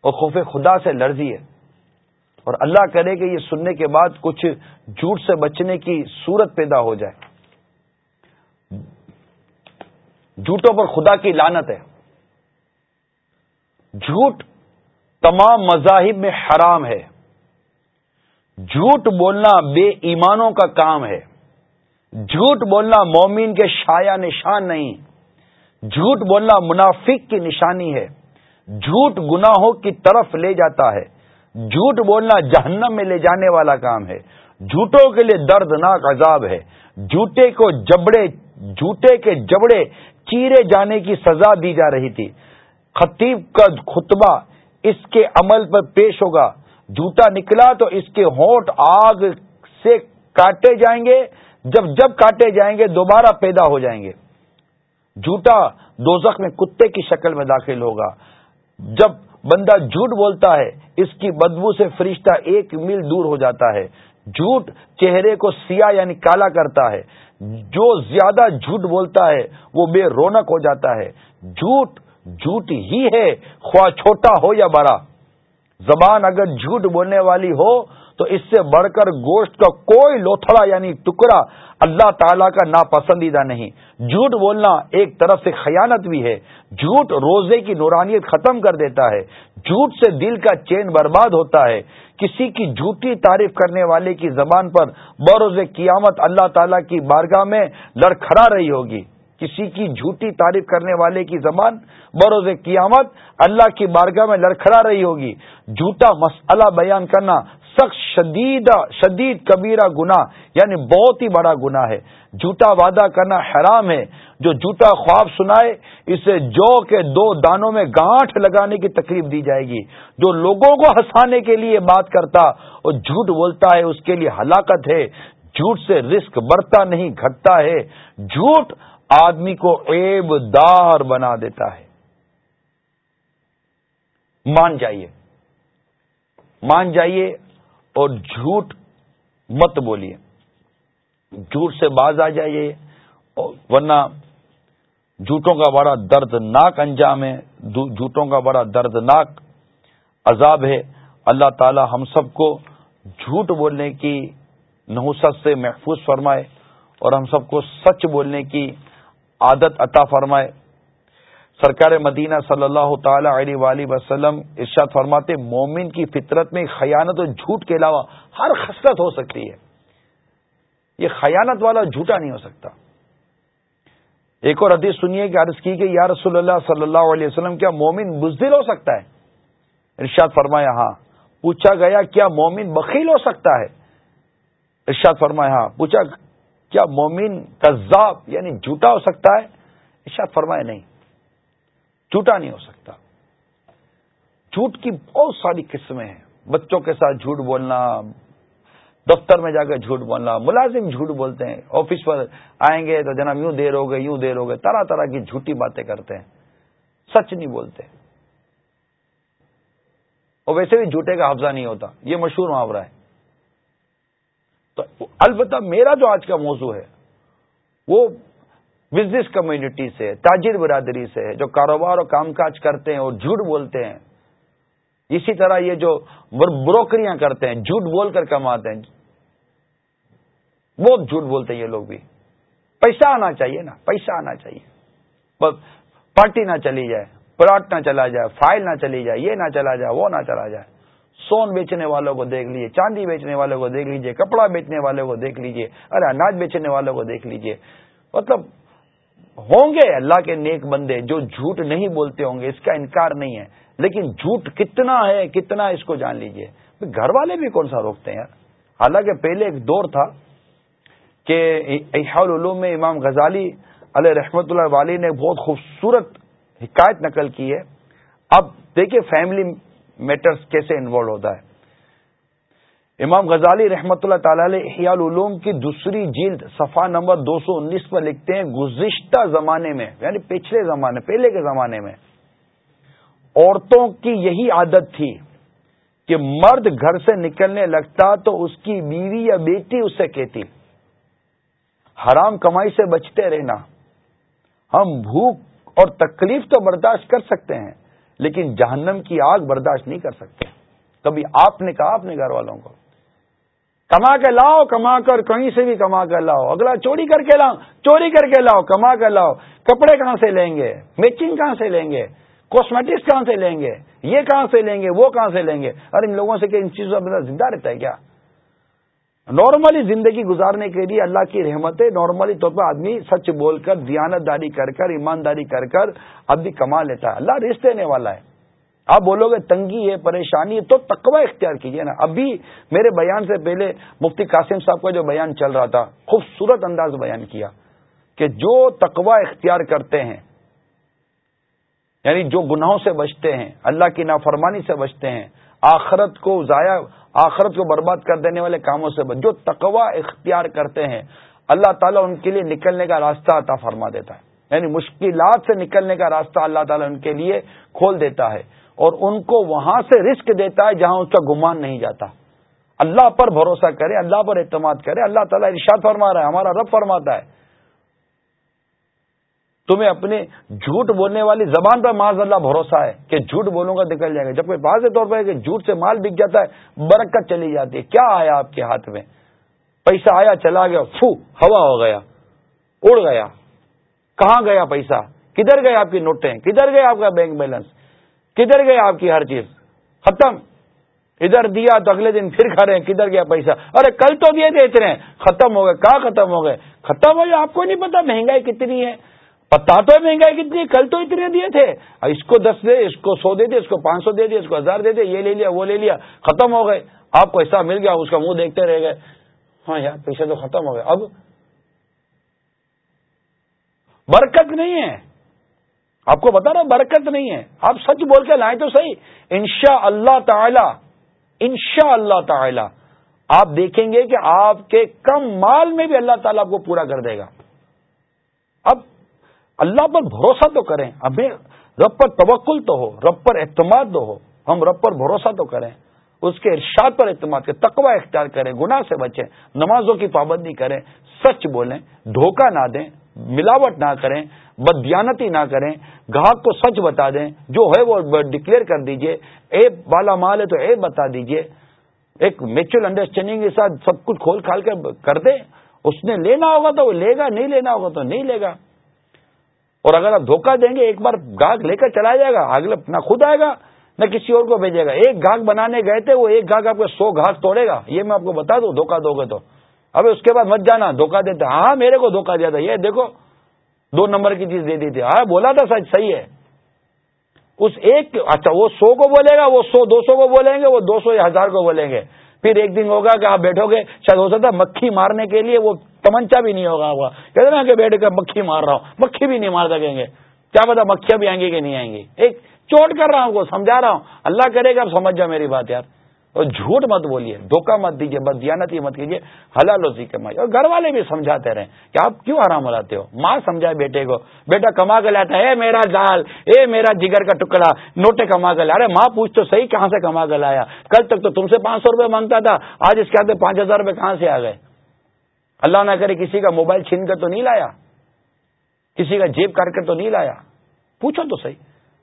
اور خوف خدا سے لرزی ہے۔ اور اللہ کرے کہ یہ سننے کے بعد کچھ جھوٹ سے بچنے کی صورت پیدا ہو جائے۔ جھوٹوں پر خدا کی لانت ہے۔ جھوٹ تمام مذاہب میں حرام ہے۔ جھوٹ بولنا بے ایمانوں کا کام ہے۔ جھوٹ بولنا مومین کے شایا نشان نہیں۔ جھوٹ بولنا منافق کی نشانی ہے۔ جھوٹ گناہوں کی طرف لے جاتا ہے۔ جھوٹ بولنا جہنم میں لے جانے والا کام ہے۔ جھوٹوں کے لیے دردناک عذاب ہے۔ جھوٹے کو جبڑے، جھوٹے کے جبڑے چیرے جانے کی سزا دی جا رہی تھی۔ خطیب کا خطبہ اس کے عمل پر پیش ہوگا۔ جھوٹا نکلا تو اس کے ہونٹ آگ سے کاٹے جائیں گے۔ جب جب کاٹے جائیں گے، دوبارہ پیدا ہو جائیں گے۔ جھوٹا دوزخ میں کتے کی شکل میں داخل ہوگا۔ جب بندہ جھوٹ بولتا ہے، اس کی بدبو سے فرشتہ ایک میل دور ہو جاتا ہے۔ جھوٹ چہرے کو سیاہ یعنی کالا کرتا ہے۔ جو زیادہ جھوٹ بولتا ہے، وہ بے رونق ہو جاتا ہے۔ جھوٹ جھوٹ ہی ہے، خواہ چھوٹا ہو یا بڑا۔ زبان اگر جھوٹ بولنے والی ہو تو اس سے بڑھ کر گوشت کا کوئی لوتھڑا یعنی ٹکڑا اللہ تعالی کا ناپسندیدہ نہیں۔ جھوٹ بولنا ایک طرف سے خیانت بھی ہے۔ جھوٹ روزے کی نورانیت ختم کر دیتا ہے۔ جھوٹ سے دل کا چین برباد ہوتا ہے۔ کسی کی جھوٹی تعریف کرنے والے کی زبان پر بروز قیامت اللہ تعالی کی بارگاہ میں لڑکھڑا رہی ہوگی۔ کسی کی جھوٹی تعریف کرنے والے کی زبان بروز قیامت اللہ کی بارگاہ میں لڑکھڑا رہی ہوگی۔ جھوٹا مسئلہ بیان کرنا سخت شدید شدید کبیرہ گنا یعنی بہت ہی بڑا گنا ہے۔ جھوٹا وعدہ کرنا حرام ہے۔ جو جھوٹا خواب سنائے، اسے جو کے دو دانوں میں گانٹھ لگانے کی تکلیف دی جائے گی۔ جو لوگوں کو ہنسانے کے لیے بات کرتا اور جھوٹ بولتا ہے، اس کے لیے ہلاکت ہے۔ جھوٹ سے رسک بڑھتا نہیں، گھٹتا ہے۔ جھوٹ آدمی کو عیب دار بنا دیتا ہے۔ مان جائیے۔ مان جائیے اور جھوٹ مت بولیے۔ جھوٹ سے باز آ جائیے۔ ورنہ جھوٹوں کا بڑا دردناک انجام ہے۔ جھوٹوں کا بڑا دردناک عذاب ہے۔ اللہ تعالی ہم سب کو جھوٹ بولنے کی نحوست سے محفوظ فرمائے اور ہم سب کو سچ بولنے کی عادت عطا فرمائے۔ سرکار مدینہ صلی اللہ تعالی علیہ وآلہ وسلم ارشاد فرماتے مومن کی فطرت میں خیانت اور جھوٹ کے علاوہ ہر خصلت ہو سکتی ہے۔ یہ خیانت والا جھوٹا نہیں ہو سکتا۔ ایک اور حدیث سنیے کہ عرض کی کہ یا رسول اللہ صلی اللہ علیہ وسلم، کیا مومن بزدل ہو سکتا ہے؟ ارشاد فرمایا ہاں۔ پوچھا گیا، کیا مومن بخیل ہو سکتا ہے؟ ارشاد فرمایا ہاں۔ پوچھا، کیا مومن کذاب یعنی جھوٹا ہو سکتا ہے؟ ارشاد فرمایا، نہیں۔ جھوٹا نہیں ہو سکتا۔ جھوٹ کی بہت ساری قسمیں ہیں۔ بچوں کے ساتھ جھوٹ بولنا، دفتر میں جا کر جھوٹ بولنا، ملازم جھوٹ بولتے ہیں۔ آفس پر آئیں گے تو جناب یوں دیر ہو گئے، یوں دیر ہو گئے، طرح طرح کی جھوٹی باتیں کرتے ہیں۔ سچ نہیں بولتے۔ اور ویسے بھی جھوٹے کا حفظہ نہیں ہوتا۔ یہ مشہور محاورہ ہے۔ تو البتہ میرا جو آج کا موضوع ہے، وہ بزنس کمیونٹی سے، تاجر برادری سے، جو کاروبار اور کام کاج کرتے ہیں اور جھوٹ بولتے ہیں۔ اسی طرح یہ جو بروکریاں کرتے ہیں، جھوٹ بول کر کماتے ہیں۔ بہت جھوٹ بولتے ہیں یہ لوگ بھی۔ پیسہ آنا چاہیے نا، پیسہ آنا چاہیے۔ پارٹی نہ چلی جائے، پلاٹ نہ چلا جائے، فائل نہ چلی جائے، یہ نہ چلا جائے، وہ نہ چلا جائے۔ سون بیچنے والوں کو دیکھ لیجیے چاندی بیچنے والوں کو دیکھ لیجیے کپڑا بیچنے والوں کو دیکھ لیجیے ارے اناج بیچنے والوں کو دیکھ لیجیے مطلب ہوں گے اللہ کے نیک بندے جو جھوٹ نہیں بولتے ہوں گے، اس کا انکار نہیں ہے۔ لیکن جھوٹ کتنا ہے، کتنا اس کو جان لیجیے۔ گھر والے بھی کون سا روکتے ہیں حالانکہ پہلے ایک دور تھا کہ العلوم میں امام غزالی علیہ رحمت اللہ والی نے بہت خوبصورت حکایت نقل کی ہے۔ اب دیکھیے فیملی میٹرز کیسے انوالو ہوتا ہے۔ امام غزالی رحمۃ اللہ تعالی علیہ احیاء العلوم کی دوسری جلد صفحہ نمبر دو سو انیس پر لکھتے ہیں، گزشتہ زمانے میں یعنی پچھلے زمانے، پہلے کے زمانے میں، عورتوں کی یہی عادت تھی کہ مرد گھر سے نکلنے لگتا تو اس کی بیوی یا بیٹی اسے کہتی، حرام کمائی سے بچتے رہنا۔ ہم بھوک اور تکلیف تو برداشت کر سکتے ہیں، لیکن جہنم کی آگ برداشت نہیں کر سکتے۔ کبھی آپ نے کہا، اپنے گھر والوں کو۔ کما کے لاؤ، کما کر کہیں سے بھی کما کر لاؤ۔ اگلا چوری کر کے لاؤ، چوری کر کے لاؤ، کما کر لاؤ۔ کپڑے کہاں سے لیں گے؟ میچنگ کہاں سے لیں گے؟ کاسمیٹکس کہاں سے لیں گے؟ یہ کہاں سے لیں گے؟ وہ کہاں سے لیں گے؟ اور ان لوگوں سے کہ ان چیزوں کا زندہ رہتا ہے کیا؟ نارملی زندگی گزارنے کے لیے اللہ کی رحمت ہے نارملی طور پر آدمی سچ بول کر، دیانت داری کر کر، ایمانداری کر کر آدمی کما لیتا ہے۔ اللہ رشت دینے والا ہے۔ آپ بولو گے تنگی ہے، پریشانی ہے، تو تقوی اختیار کیجیے نا۔ ابھی میرے بیان سے پہلے مفتی قاسم صاحب کا جو بیان چل رہا تھا، خوبصورت انداز بیان کیا کہ جو تقوی اختیار کرتے ہیں یعنی جو گناہوں سے بچتے ہیں، اللہ کی نافرمانی سے بچتے ہیں، آخرت کو ضائع، آخرت کو برباد کر دینے والے کاموں سے بچ، جو تقوا اختیار کرتے ہیں، اللہ تعالیٰ ان کے لیے نکلنے کا راستہ عطا فرما دیتا ہے۔ یعنی مشکلات سے نکلنے کا راستہ اللہ تعالیٰ ان کے لیے کھول دیتا ہے۔ اور ان کو وہاں سے رسک دیتا ہے جہاں اس کا گمان نہیں جاتا۔ اللہ پر بھروسہ کرے، اللہ پر اعتماد کرے، اللہ تعالیٰ ارشاد فرما رہا ہے، ہمارا رب فرماتا ہے۔ تمہیں اپنے جھوٹ بولنے والی زبان پر معاذ اللہ بھروسہ ہے کہ جھوٹ بولوں گا نکل جائے گا۔ جب کوئی واضح طور پر کہ جھوٹ سے مال بک جاتا ہے، برکت چلی جاتی ہے۔ کیا آیا آپ کے ہاتھ میں؟ پیسہ آیا، چلا گیا فو ہوا ہو گیا، اڑ گیا۔ کہاں گیا پیسہ؟ کدھر گئے آپ کی نوٹیں؟ کدھر گئے آپ کا بینک بیلنس؟ کدھر گئے آپ کی ہر چیز؟ ختم۔ ادھر دیا تو اگلے دن پھر کھڑے ہیں، کدھر گیا پیسہ؟ ارے کل تو دیے تھے اتنے ختم ہو گئے۔ کہاں ختم ہو گئے؟ ختم ہو گئے۔ آپ کو نہیں پتا مہنگائی کتنی ہے۔ پتا تو ہے مہنگائی کتنی کل تو اتنے دیے تھے۔ اس کو دس دے، اس کو سو دے دے، اس کو پانچ سو دے دے، اس کو ہزار دے دے، یہ لے لیا، وہ لے لیا۔ ختم ہو گئے۔ آپ کو ایسا مل گیا، اس کا منہ دیکھتے رہ گئے۔ ہاں یار، پیسے تو ختم ہو گئے۔ اب برکت نہیں ہے۔ آپ کو بتا رہا برکت نہیں ہے۔ آپ سچ بول کے لائیں تو صحیح۔ انشاء اللہ تعالی انشاء اللہ تعالی۔ آپ دیکھیں گے کہ آپ کے کم مال میں بھی اللہ تعالیٰ آپ کو پورا کر دے گا۔ اب اللہ پر بھروسہ تو کریں۔ ابھی رب پر توکل تو ہو، رب پر اعتماد تو ہو۔ ہم رب پر بھروسہ تو کریں۔ اس کے ارشاد پر اعتماد کریں، تقوی اختیار کریں، گناہ سے بچیں، نمازوں کی پابندی کریں، سچ بولیں، دھوکہ نہ دیں، ملاوٹ نہ کریں۔ بدیانتی نہ کریں، گاہک کو سچ بتا دیں، جو ہے وہ ڈکلیئر کر دیجیے، اے بالا مال ہے تو اے بتا دیجیے۔ ایک میچل انڈرسٹینڈنگ کے ساتھ سب کچھ کھول کھال کر کر دے اس نے لینا ہوگا تو وہ لے گا، نہیں لینا ہوگا تو نہیں لے گا۔ اور اگر آپ دھوکہ دیں گے، ایک بار گاہک لے کر چلا جائے گا اگلے نہ خود آئے گا، نہ کسی اور کو بھیجے گا۔ ایک گاہک بنانے گئے تھے، وہ ایک گاہک آپ کو سو گھاس توڑے گا۔ یہ میں آپ کو بتا دوں، دھوکہ دو گے تو۔ اب اس کے بعد مت جانا، دھوکہ دیتے ہاں میرے کو دھوکہ دیا تھا، یہ دیکھو۔ دو نمبر کی چیز دے دی تھی۔ ہاں بولا تھا سچ، صحیح ہے۔ اس ایک اچھا وہ سو کو بولے گا، وہ سو، دو سو کو بولیں گے، وہ دو سو یا ہزار کو بولیں گے۔ پھر ایک دن ہوگا کہ آپ بیٹھو گے، شاید ہو سکتا ہے مکھی مارنے کے لیے وہ تمنچا بھی نہیں ہوگا ہوگا کہتے نا کہ بیٹھ کر مکھی مار رہا ہوں۔ مکھی بھی نہیں مار سکیں گے۔ کیا پتا مکھیاں بھی آئیں گی کہ نہیں آئیں گی۔ ایک چوٹ کر رہا ہوں کو سمجھا رہا ہوں۔ اللہ کرے گا، آپ سمجھ جاؤ میری بات، یار۔ اور جھوٹ مت بولیے، دھوکہ مت دیجیے بس دیانتی مت کیجیے حلال روزی کمائی اور گھر والے بھی سمجھاتے رہیں کہ آپ کیوں آرام ہلاتے ہو؟ ماں سمجھائے بیٹے کو، بیٹا کما کے لاتا ہے، اے میرا دال اے میرا جگر کا ٹکڑا، نوٹے کما کے لا ارے ماں پوچھ تو صحیح کہاں سے کما کے لایا؟ کل تک تو تم سے پانچ سو روپے مانگتا تھا، آج اس کے ہاتھ پانچ ہزار روپے کہاں سے آ گئے؟ اللہ نہ کرے کسی کا موبائل چھین کر تو نہیں لایا، کسی کا جیب کر کر تو نہیں لایا۔ پوچھو تو صحیح۔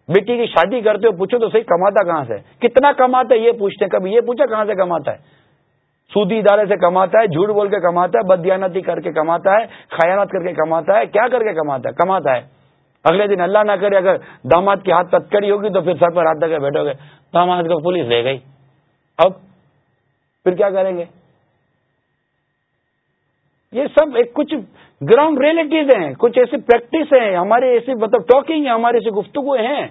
بیٹی کی شادی کرتے ہو، پوچھو تو صحیح کماتا کہاں سے؟ کتنا کماتا ہے یہ پوچھتے کبھی یہ پوچھا کہاں سے کماتا ہے؟ سودی ادارے سے کماتا ہے، جھوٹ بول کے کماتا ہے، بدیانتی کر کے کماتا ہے، خیانت کر کے کماتا ہے، کیا کر کے کماتا ہے؟ کماتا ہے۔ اگلے دن اللہ نہ کرے، اگر داماد کی ہاتھ پتکڑی ہوگی تو پھر سر پر ہاتھ کے بیٹھو گے۔ داماد کو پولیس لے گئی۔ اب پھر کیا کریں گے؟ یہ سب ایک کچھ گراؤنڈ ریئلٹیز ہیں، کچھ ایسی پریکٹس ہیں ہماری ایسی مطلب ٹاکنگ ہے ہماری ایسی گفتگو ہیں۔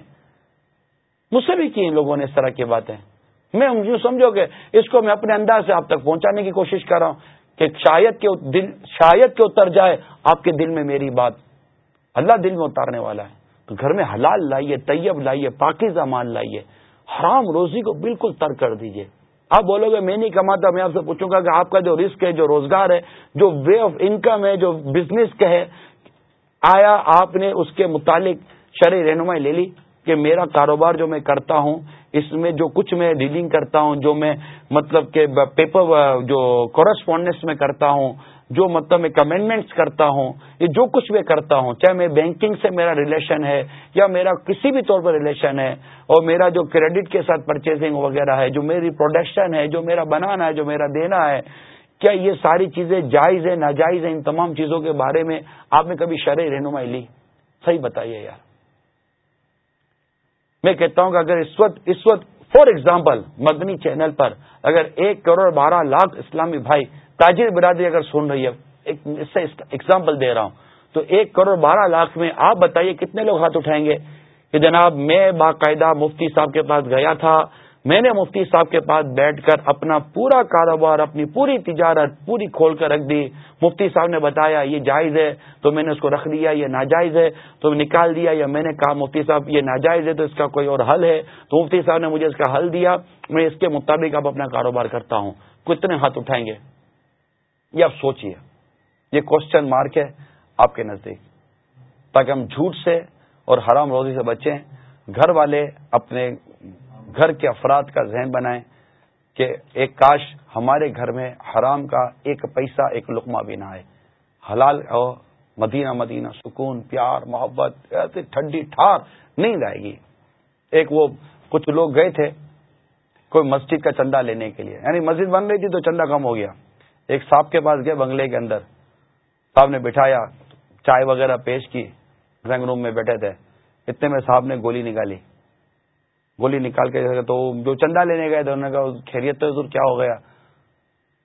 مجھ سے بھی کی لوگوں نے اس طرح کی باتیں۔ میں یوں سمجھو کہ اس کو میں اپنے انداز سے آپ تک پہنچانے کی کوشش کر رہا ہوں کہ شاید کے دل، شاید کے اتر جائے آپ کے دل میں میری بات۔ اللہ دل میں اتارنے والا ہے۔ تو گھر میں حلال لائیے، طیب لائیے، پاکیزہ مال لائیے۔ حرام روزی کو بالکل ترک کر دیجیے آپ بولو گے میں نہیں کماتا، میں آپ سے پوچھوں گا کہ آپ کا جو رسک ہے، جو روزگار ہے، جو وے آف انکم ہے، جو بزنس کا ہے، آیا آپ نے اس کے متعلق شرح رہنمائی لے لی کہ میرا کاروبار جو میں کرتا ہوں، اس میں جو کچھ میں ڈیلنگ کرتا ہوں، جو میں مطلب کہ پیپر جو کورسپونڈنس میں کرتا ہوں جو مطلب میں کمنٹمنٹس کرتا ہوں یہ جو کچھ میں کرتا ہوں، چاہے میں بینکنگ سے میرا ریلیشن ہے، یا میرا کسی بھی طور پر ریلیشن ہے، اور میرا جو کریڈٹ کے ساتھ پرچیزنگ وغیرہ ہے، جو میری پروڈکشن ہے، جو میرا بنانا ہے، جو میرا دینا ہے، کیا یہ ساری چیزیں جائز ہے ناجائز ہیں؟ ان تمام چیزوں کے بارے میں آپ نے کبھی شرح رہنمائی لی؟ صحیح بتائیے یار۔ میں کہتا ہوں کہ اگر اس وقت اس وقت فار ایگزامپل مدنی چینل پر اگر ایک کروڑ بارہ لاکھ اسلامی بھائی تاجر برادری اگر سن رہی ہے اس سے ایگزامپل دے رہا ہوں۔ تو ایک کروڑ بارہ لاکھ میں آپ بتائیے کتنے لوگ ہاتھ اٹھائیں گے؟ کہ جناب، میں باقاعدہ مفتی صاحب کے پاس گیا تھا، میں نے مفتی صاحب کے پاس بیٹھ کر اپنا پورا کاروبار، اپنی پوری تجارت پوری کھول کر رکھ دی۔ مفتی صاحب نے بتایا، یہ جائز ہے، تو میں نے اس کو رکھ دیا، یہ ناجائز ہے، تو نکال دیا، یا میں نے کہا، مفتی صاحب، یہ ناجائز ہے، تو اس کا کوئی اور حل ہے۔ تو مفتی صاحب نے مجھے اس کا حل دیا، میں اس کے مطابق اب اپنا کاروبار کرتا ہوں۔ کتنے ہاتھ اٹھائیں گے؟ یہ آپ سوچیے یہ کوشچن مارک ہے آپ کے نزدیک۔ تاکہ ہم جھوٹ سے اور حرام روزی سے بچیں، گھر والے اپنے گھر کے افراد کا ذہن بنائیں کہ ایک کاش ہمارے گھر میں حرام کا ایک پیسہ، ایک لقمہ بھی نہ آئے۔ حلال ہو، مدینہ مدینہ، سکون، پیار، محبت ایسے ٹھنڈی ٹھار نیند آئے گی۔ ایک وہ کچھ لوگ گئے تھے کوئی مسجد کا چندہ لینے کے لیے یعنی مسجد بن رہی تھی تو چندہ کم ہو گیا۔ ایک صاحب کے پاس گئے بنگلے کے اندر۔ صاحب نے بٹھایا، چائے وغیرہ پیش کی ڈرائنگ روم میں بیٹھے تھے۔ اتنے میں صاحب نے گولی نکالی۔ گولی نکال کے تو جو چندہ لینے گئے تھے، انہوں نے کہا خیریت تو کیا ہو گیا؟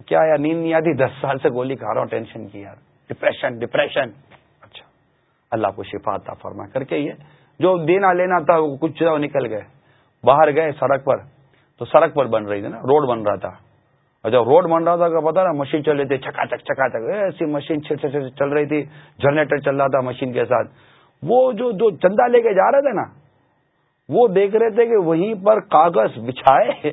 کیا یار، نیند نہیں آتی؟ دس سال سے گولی کھا رہا ہوں، ٹینشن کی یار۔ Depression depression. اچھا۔ اللہ کو شفا تھا فرما۔ کر کے یہ جو دینا لینا تھا وہ کچھ نکل گئے۔ باہر گئے سڑک پر۔ تو سڑک پر بن رہی تھی نا، روڈ بن رہا تھا۔ اور جب روڈ بن رہا تھا پتا نا، مشین چل رہی تھی چکا چک چکا چک ایسی مشین چل رہی تھی، جنریٹر چل رہا تھا مشین کے ساتھ۔ وہ جو جو چندہ لے کے جا رہے تھے نا، وہ دیکھ رہے تھے کہ وہیں پر کاغذ بچھائے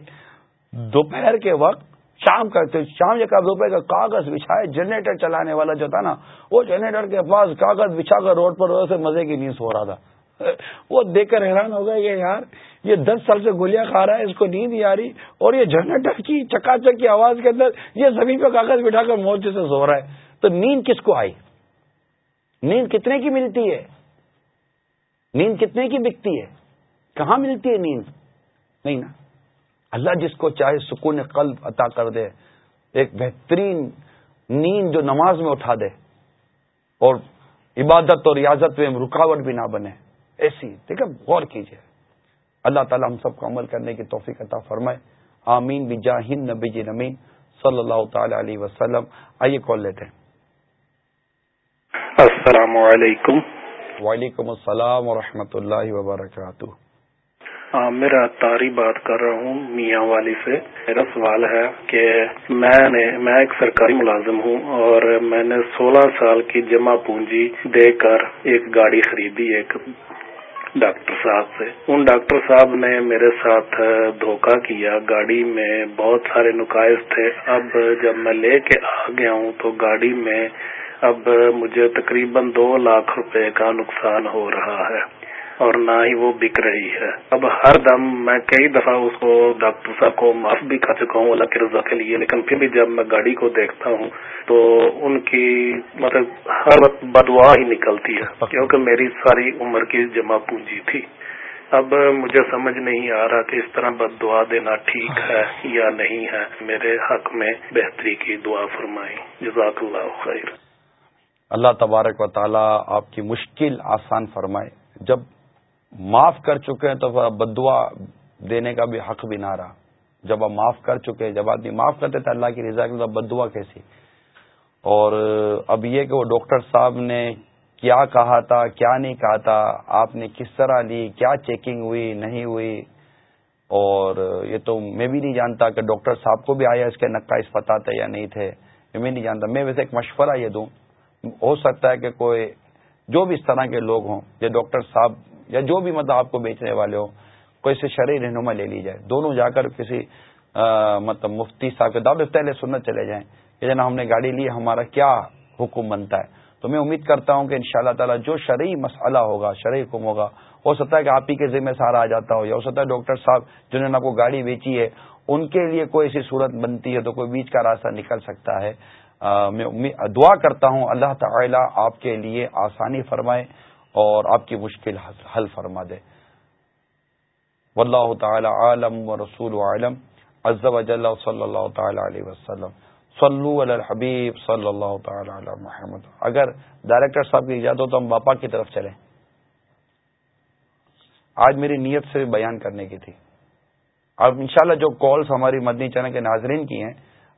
دوپہر کے وقت، شام کرتے شام ایک روپے کا کاغذ بچھائے، جنریٹر چلانے والا جو تھا نا، وہ جنریٹر کے پاس کاغذ بچھا کر روڈ پر مزے کی نیند سو رہا تھا۔ وہ دیکھ کر حیران ہو گئے کہ یار، یہ دس سال سے گولیاں کھا رہا ہے، اس کو نیند نہیں آ رہی اور یہ جنریٹر کی چکا چک کی آواز کے اندر یہ زمین پہ کاغذ بٹھا کر موچے سے سو رہا ہے تو نیند کس کو آئی؟ نیند کتنے کی ملتی ہے؟ نیند کتنے کی بکتی ہے؟ کہاں ملتی ہے نیند؟ نہیں نا۔ اللہ جس کو چاہے سکون قلب عطا کر دے، ایک بہترین نیند جو نماز میں اٹھا دے اور عبادت اور ریاضت میں رکاوٹ بھی نہ بنے۔ ایسی ٹھیک ہے؟ غور کیجیے اللہ تعالیٰ ہم سب کو عمل کرنے کی توفیق عطا فرمائے۔ آمین۔ بجاہن نبی جی نمین صلی اللہ تعالی علیہ وسلم۔ آئیے کال لیتے ہیں۔ السلام علیکم۔ وعلیکم السلام ورحمۃ اللہ وبرکاتہ۔ میرا تاری بات کر رہا ہوں میاں والی سے۔ میرا سوال ہے کہ میں نے میں ایک سرکاری ملازم ہوں اور میں نے سولہ سال کی جمع پونجی دے کر ایک گاڑی خریدی ایک ڈاکٹر صاحب سے۔ ان ڈاکٹر صاحب نے میرے ساتھ دھوکہ کیا، گاڑی میں بہت سارے نقائص تھے۔ اب جب میں لے کے آ گیا ہوں تو گاڑی میں اب مجھے تقریباً دو لاکھ روپے کا نقصان ہو رہا ہے۔ اور نہ ہی وہ بک رہی ہے۔ اب ہر دم میں کئی دفعہ اس کو ڈاکٹر صاحب کو معاف بھی کر چکا ہوں اللہ کی رضا کے لیے لیکن پھر بھی جب میں گاڑی کو دیکھتا ہوں تو ان کی مطلب ہر وقت بدوا ہی نکلتی ہے کیونکہ میری ساری عمر کی جمع پونجی تھی۔ اب مجھے سمجھ نہیں آ رہا کہ اس طرح بد دعا دینا ٹھیک ہے یا نہیں ہے۔ میرے حق میں بہتری کی دعا فرمائی جزاک اللہ خیر۔ اللہ تبارک و تعالی آپ کی مشکل آسان فرمائے۔ جب معاف کر چکے ہیں تو بدعا دینے کا بھی حق بھی نہ رہا۔ جب آپ معاف کر چکے جب آدمی معاف کرتے تھے اللہ کی رضا کے بدعا کیسی؟ اور اب یہ کہ وہ ڈاکٹر صاحب نے کیا کہا تھا، کیا نہیں کہا تھا، آپ نے کس طرح لی، کیا چیکنگ ہوئی، نہیں ہوئی؟ اور یہ تو میں بھی نہیں جانتا کہ ڈاکٹر صاحب کو بھی آیا اس کے نقائص پتا تھا یا نہیں تھے، یہ میں نہیں جانتا۔ میں ویسے ایک مشورہ یہ دوں، ہو سکتا ہے کہ کوئی جو بھی اس طرح کے لوگ ہوں یہ ڈاکٹر صاحب یا جو بھی مطلب آپ کو بیچنے والے ہو کوئی سے شرعی رہنما لے لی جائے۔ دونوں جا کر کسی مطلب مفتی صاحب کے دعوت پہلے سنت چلے جائیں کہ جنا ہم نے گاڑی لی، ہمارا کیا حکم بنتا ہے؟ تو میں امید کرتا ہوں کہ ان شاء اللہ تعالیٰ جو شرعی مسئلہ ہوگا، شرعی حکم ہوگا، ہو سکتا ہے کہ آپ ہی کے ذمہ سارا آ جاتا ہو، یا ہو سکتا ہے ڈاکٹر صاحب جنہوں نے آپ کو گاڑی بیچی ہے، ان کے لیے کوئی ایسی صورت بنتی ہے تو کوئی بیچ کا راستہ نکل سکتا ہے۔ میں دعا کرتا ہوں اللہ تعالیٰ آپ کے لیے آسانی فرمائے۔ اور آپ کی مشکل حل فرما دے۔ واللہ تعالی عالم و رسول عالم۔ عز و جل صلی اللہ تعالی علیہ وسلم۔ صلو علی الحبیب صلی اللہ تعالی علی محمد۔ اگر ڈائریکٹر صاحب کی اجازت ہو تو ہم باپا کی طرف چلیں۔ آج میری نیت سے بیان کرنے کی تھی۔ اب انشاءاللہ جو کالز ہماری مدنی چینل کے ناظرین کی ہیں،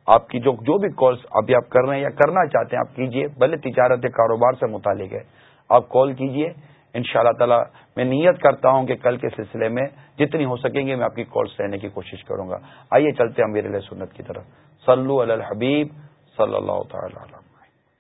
آپ کی جو جو بھی کالز ابھی آپ کر رہے ہیں یا کرنا چاہتے ہیں، آپ کیجیے۔ بھلے تجارت کاروبار سے متعلق ہے۔ آپ کال کیجیے۔ ان شاء اللہ تعالی میں نیت کرتا ہوں کہ کل کے سلسلے میں جتنی ہو سکیں گے میں آپ کی کالس لینے کی کوشش کروں گا۔ آئیے چلتے ہیں میرے لیے سنت کی طرف۔ صلو علی الحبیب صلی اللہ تعالی